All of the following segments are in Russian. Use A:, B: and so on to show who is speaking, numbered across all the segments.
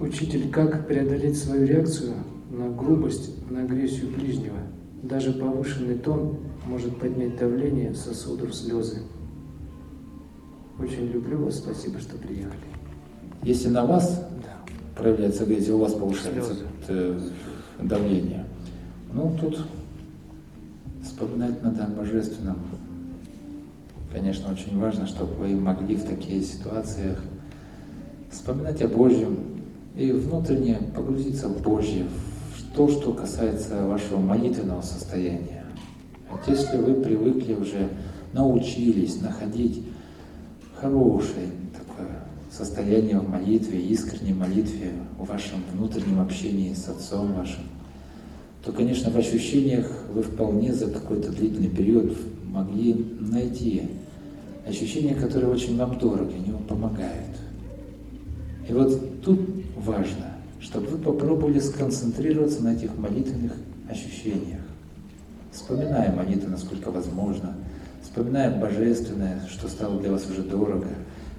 A: Учитель, как преодолеть свою реакцию на грубость, на агрессию ближнего? Даже повышенный тон может поднять давление сосудов слезы. Очень люблю вас, спасибо, что приехали.
B: Если на вас
A: Да.
B: проявляется агрессия, у вас повышается
A: Слезы.
B: э, давление, ну тут вспоминать надо о божественном. Конечно, очень важно, чтобы вы могли в таких ситуациях вспоминать о Божьем и внутренне погрузиться в Божье, в то, что касается вашего молитвенного состояния. Вот если вы привыкли уже, научились находить хорошее такое состояние в молитве, искренней молитве, в вашем внутреннем общении с Отцом вашим, то, конечно, в ощущениях вы вполне за какой-то длительный период могли найти ощущения, которые очень вам дороги, они вам помогают. И вот тут важно, чтобы вы попробовали сконцентрироваться на этих молитвенных ощущениях, вспоминая молитвы, насколько возможно, вспоминая божественное, что стало для вас уже дорого.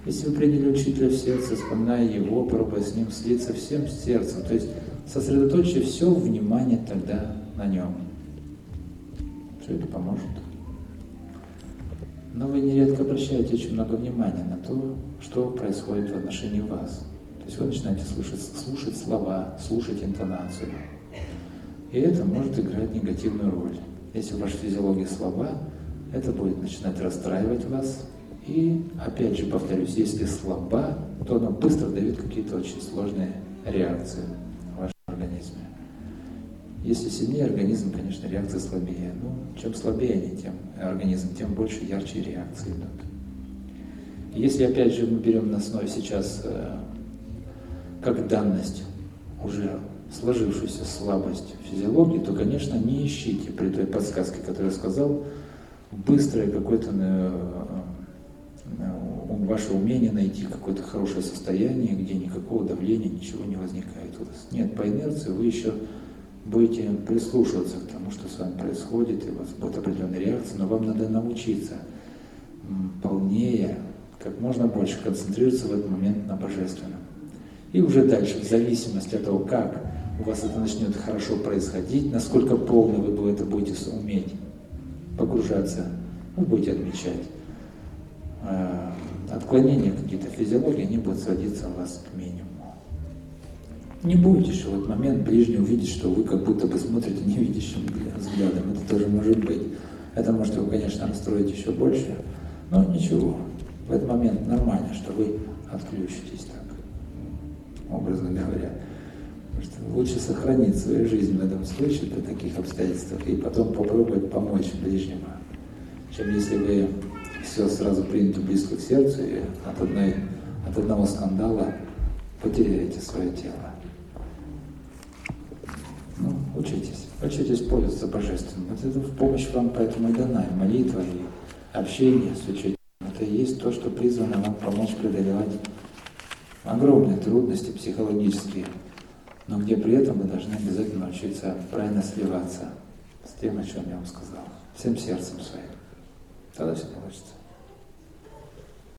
B: Если вы приняли учителя в сердце, вспоминая его, пробуя с ним слиться всем сердцем, то есть сосредоточьте все внимание тогда на нем. Все это поможет. Но вы нередко обращаете очень много внимания на то, что происходит в отношении вас. То есть вы начинаете слушать, слушать слова, слушать интонацию. И это может играть негативную роль. Если ваша физиология слаба, это будет начинать расстраивать вас. И, опять же, повторюсь, если слаба, то она быстро дает какие-то очень сложные реакции в вашем организме. Если сильнее организм, конечно, реакция слабее. Ну, чем слабее они, тем организм, тем больше ярче реакции идут. Если опять же мы берем на основе сейчас э, как данность уже сложившуюся слабость физиологии, то, конечно, не ищите при той подсказке, которую я сказал, быстрое какое-то э, э, ваше умение найти какое-то хорошее состояние, где никакого давления, ничего не возникает у вас. Нет, по инерции вы еще будете прислушиваться к тому, что с вами происходит, и у вас будет определенная реакция, но вам надо научиться полнее, как можно больше концентрироваться в этот момент на божественном. И уже дальше, в зависимости от того, как у вас это начнет хорошо происходить, насколько полно вы это будете уметь погружаться, вы будете отмечать. Э, Отклонения какие-то физиологии, они будут сводиться у вас к минимуму. Не бойтесь, что в этот момент ближний увидит, что вы как будто бы смотрите невидящим взглядом. Это тоже может быть. Это может его, конечно, расстроить еще больше, но ничего. В этот момент нормально, что вы отключитесь образно говоря. Что лучше сохранить свою жизнь в этом случае при таких обстоятельствах и потом попробовать помочь ближнему, чем если вы все сразу примете близко к сердцу и от, одной, от одного скандала потеряете свое тело. Ну, учитесь, учитесь пользоваться божественным. Вот это в помощь вам поэтому и дана, и молитва, и общение с учителем. Это и есть то, что призвано вам помочь преодолевать огромные трудности психологические, но где при этом вы должны обязательно научиться правильно сливаться с тем, о чем я вам сказал, всем сердцем своим. Тогда все получится.